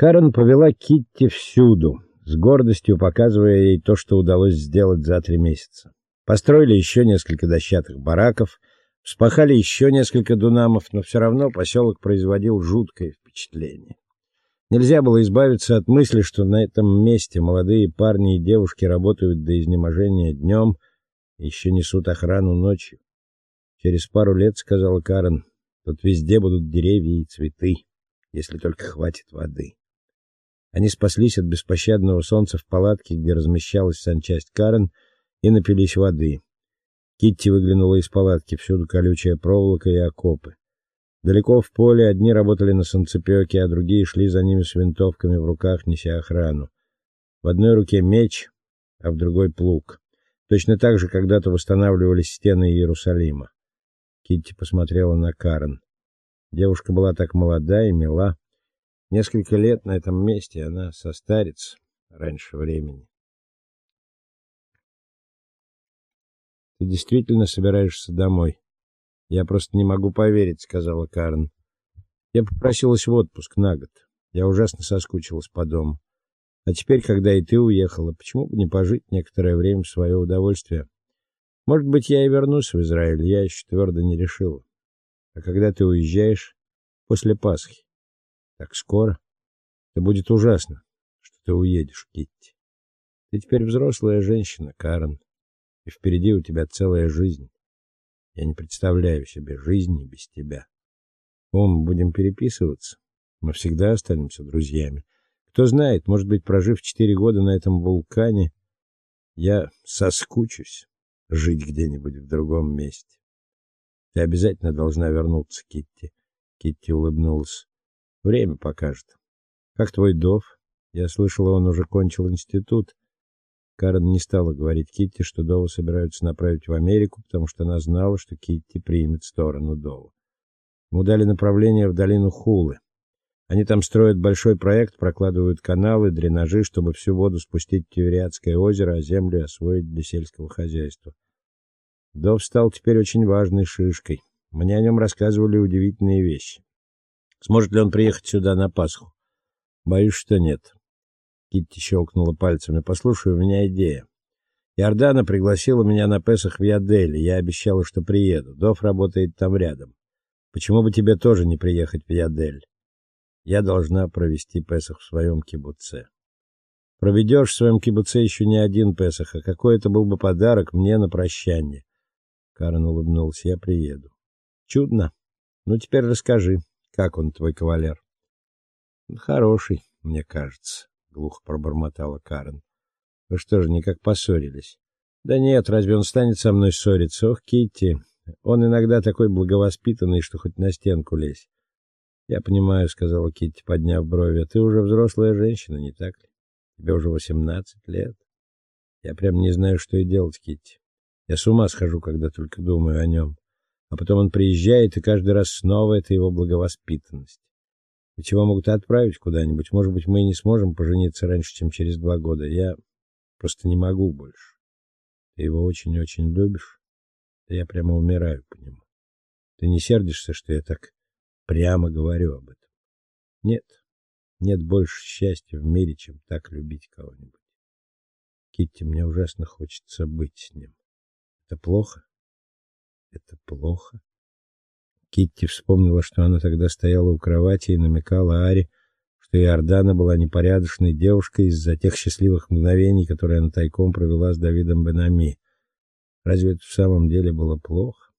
Карен повела Китти всюду, с гордостью показывая ей то, что удалось сделать за три месяца. Построили еще несколько дощатых бараков, вспахали еще несколько дунамов, но все равно поселок производил жуткое впечатление. Нельзя было избавиться от мысли, что на этом месте молодые парни и девушки работают до изнеможения днем и еще несут охрану ночью. Через пару лет, сказала Карен, тут везде будут деревья и цветы, если только хватит воды. Они спаслись от беспощадного солнца в палатке, где размещалась санчасть Карен, и напились воды. Китти выглянула из палатки, всюду колючая проволока и окопы. Далеко в поле одни работали на санцепёке, а другие шли за ними с винтовками в руках, неся охрану. В одной руке меч, а в другой плуг. Точно так же когда-то восстанавливались стены Иерусалима. Китти посмотрела на Карен. Девушка была так молода и мила. Несколько лет на этом месте она состарится раньше времени. Ты действительно собираешься домой? Я просто не могу поверить, сказала Карен. Я попросилась в отпуск на год. Я ужасно соскучилась по дому. А теперь, когда и ты уехала, почему бы не пожить некоторое время в свое удовольствие? Может быть, я и вернусь в Израиль, я еще твердо не решила. А когда ты уезжаешь после Пасхи? Так скоро. Это будет ужасно, что ты уедешь, Китти. Ты теперь взрослая женщина, Карен, и впереди у тебя целая жизнь. Я не представляю себе жизни без тебя. О, мы будем переписываться. Мы всегда останемся друзьями. Кто знает, может быть, прожив четыре года на этом вулкане, я соскучусь жить где-нибудь в другом месте. Ты обязательно должна вернуться, Китти. Китти улыбнулась. Время покажет. Как твой Дов? Я слышала, он уже кончил институт. Карен не стала говорить Китти, что Дова собираются направить в Америку, потому что она знала, что Китти примет сторону Дова. Ему дали направление в долину Хулы. Они там строят большой проект, прокладывают каналы, дренажи, чтобы всю воду спустить в Тивериадское озеро, а землю освоить для сельского хозяйства. Дов стал теперь очень важной шишкой. Мне о нем рассказывали удивительные вещи. Сможет ли он приехать сюда на Пасху? Боюсь, что нет. Китти щелкнула пальцами. Послушай, у меня идея. Иордана пригласила меня на Песах в Ядель. Я обещала, что приеду. Дов работает там рядом. Почему бы тебе тоже не приехать в Ядель? Я должна провести Песах в своем кибуце. Проведешь в своем кибуце еще не один Песах, а какой это был бы подарок мне на прощание. Карен улыбнулся. Я приеду. Чудно. Ну теперь расскажи. Как он, твой кавалер? Хороший, мне кажется, глухо пробормотала Карен. Вы что же, никак поссорились? Да нет, разве он станет со мной ссориться? Ох, Китти, он иногда такой благовоспитанный, что хоть на стенку лезь. Я понимаю, сказала Китти, подняв брови. Ты уже взрослая женщина, не так ли? Тебе уже восемнадцать лет. Я прям не знаю, что и делать, Китти. Я с ума схожу, когда только думаю о нем. А потом он приезжает, и каждый раз снова это его благовоспитанность. Ведь его могут отправить куда-нибудь. Может быть, мы и не сможем пожениться раньше, чем через два года. Я просто не могу больше. Ты его очень-очень любишь. Да я прямо умираю по нему. Ты не сердишься, что я так прямо говорю об этом? Нет. Нет больше счастья в мире, чем так любить кого-нибудь. Китти, мне ужасно хочется быть с ним. Это плохо? Это плохо. Китти вспомнила, что она тогда стояла у кровати и намекала Аре, что Иордана была непорядочной девушкой из-за тех счастливых мгновений, которые она тайком провела с Давидом Бенами. Разве это в самом деле было плохо?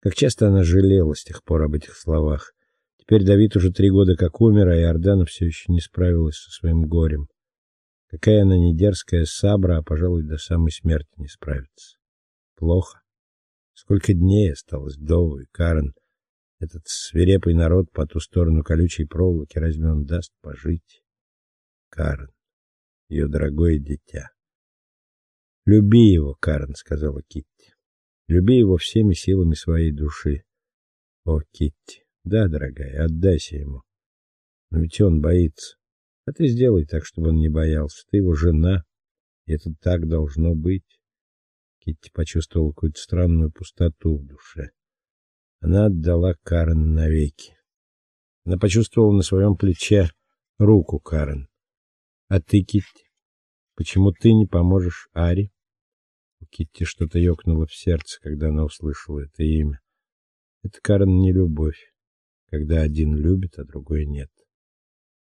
Как часто она жалела с тех пор об этих словах. Теперь Давид уже три года как умер, а Иордана все еще не справилась со своим горем. Какая она не дерзкая сабра, а, пожалуй, до самой смерти не справится. Плохо. Сколько дней осталось Дову и Карен. Этот свирепый народ по ту сторону колючей проволоки, разве он даст пожить? Карен, ее дорогое дитя. Люби его, Карен, сказала Китти. Люби его всеми силами своей души. О, Китти, да, дорогая, отдайся ему. Но ведь он боится. А ты сделай так, чтобы он не боялся. Ты его жена, и это так должно быть. Китти почувствовала какую-то странную пустоту в душе. Она отдала Карен навеки. Она почувствовала на своем плече руку Карен. А ты, Китти, почему ты не поможешь Ари? У Китти что-то ёкнуло в сердце, когда она услышала это имя. Это Карен не любовь, когда один любит, а другой нет.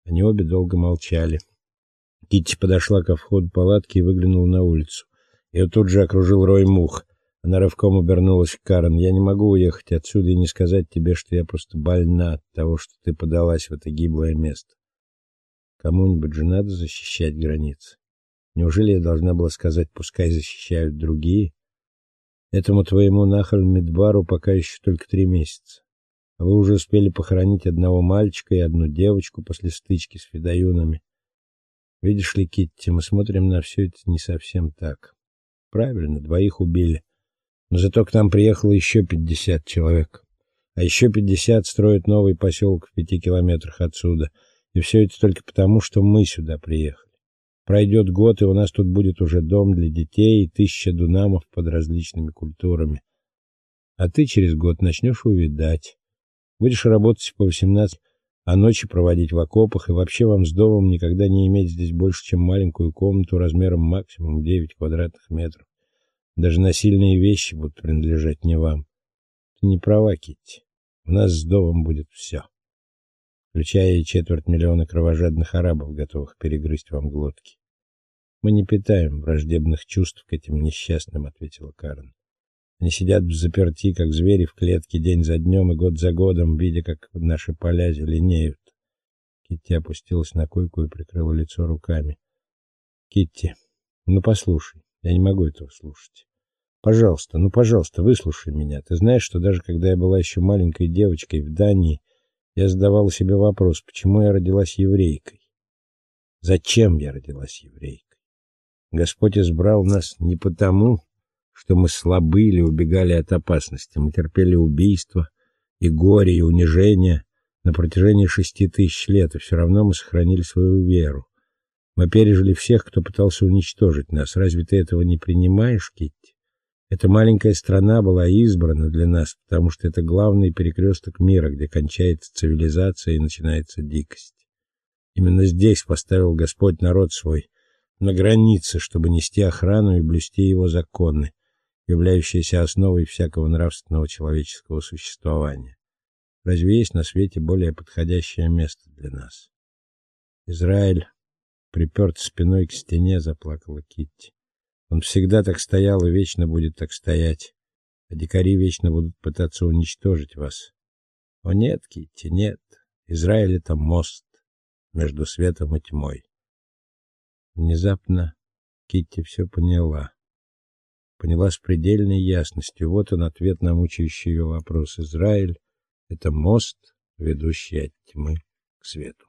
Они обе долго молчали. Китти подошла ко входу палатки и выглянула на улицу. Ее тут же окружил рой мух. Она рывком обернулась к Карен. Я не могу уехать отсюда и не сказать тебе, что я просто больна от того, что ты подалась в это гиблое место. Кому-нибудь же надо защищать границы. Неужели я должна была сказать, пускай защищают другие? Этому твоему Нахаль-Медбару пока еще только три месяца. А вы уже успели похоронить одного мальчика и одну девочку после стычки с федоюнами. Видишь ли, Китти, мы смотрим на все это не совсем так. Правильно, двоих убили. Но зато к нам приехало еще пятьдесят человек. А еще пятьдесят строят новый поселок в пяти километрах отсюда. И все это только потому, что мы сюда приехали. Пройдет год, и у нас тут будет уже дом для детей и тысяча дунамов под различными культурами. А ты через год начнешь увидать. Будешь работать по 18, а ночи проводить в окопах, и вообще вам с домом никогда не иметь здесь больше, чем маленькую комнату размером максимум 9 квадратных метров. Даже насильные вещи будут принадлежать не вам. Ты не права, Китти. У нас с домом будет все включая и четверть миллиона кровожадных арабов, готовых перегрызть вам глотки. Мы не питаем враждебных чувств к этим несчастным, ответила Карен. Они сидят в заперти, как звери в клетке, день за днем и год за годом, видя, как наши поля зеленеют. Китти опустилась на койку и прикрыла лицо руками. Китти, ну послушай, я не могу этого слушать. Пожалуйста, ну, пожалуйста, выслушай меня. Ты знаешь, что даже когда я была еще маленькой девочкой в Дании, я задавал себе вопрос, почему я родилась еврейкой? Зачем я родилась еврейкой? Господь избрал нас не потому, что мы слабы или убегали от опасности. Мы терпели убийства и горе, и унижение на протяжении шести тысяч лет, и все равно мы сохранили свою веру. Мы пережили всех, кто пытался уничтожить нас. Разве ты этого не принимаешь, Китти? Эта маленькая страна была избрана для нас, потому что это главный перекресток мира, где кончается цивилизация и начинается дикость. Именно здесь поставил Господь народ свой на границе, чтобы нести охрану и блюсти его законы, являющиеся основой всякого нравственного человеческого существования. Разве есть на свете более подходящее место для нас? Израиль, приперт спиной к стене, заплакала Китти. Он всегда так стоял и вечно будет так стоять. А дикари вечно будут пытаться уничтожить вас. О нет, Китти, нет. Израиль это мост между светом и тьмой. Внезапно Китти все поняла. Поняла с предельной ясностью. Вот он ответ на мучающий ее вопрос. Израиль это мост, ведущий от тьмы к свету.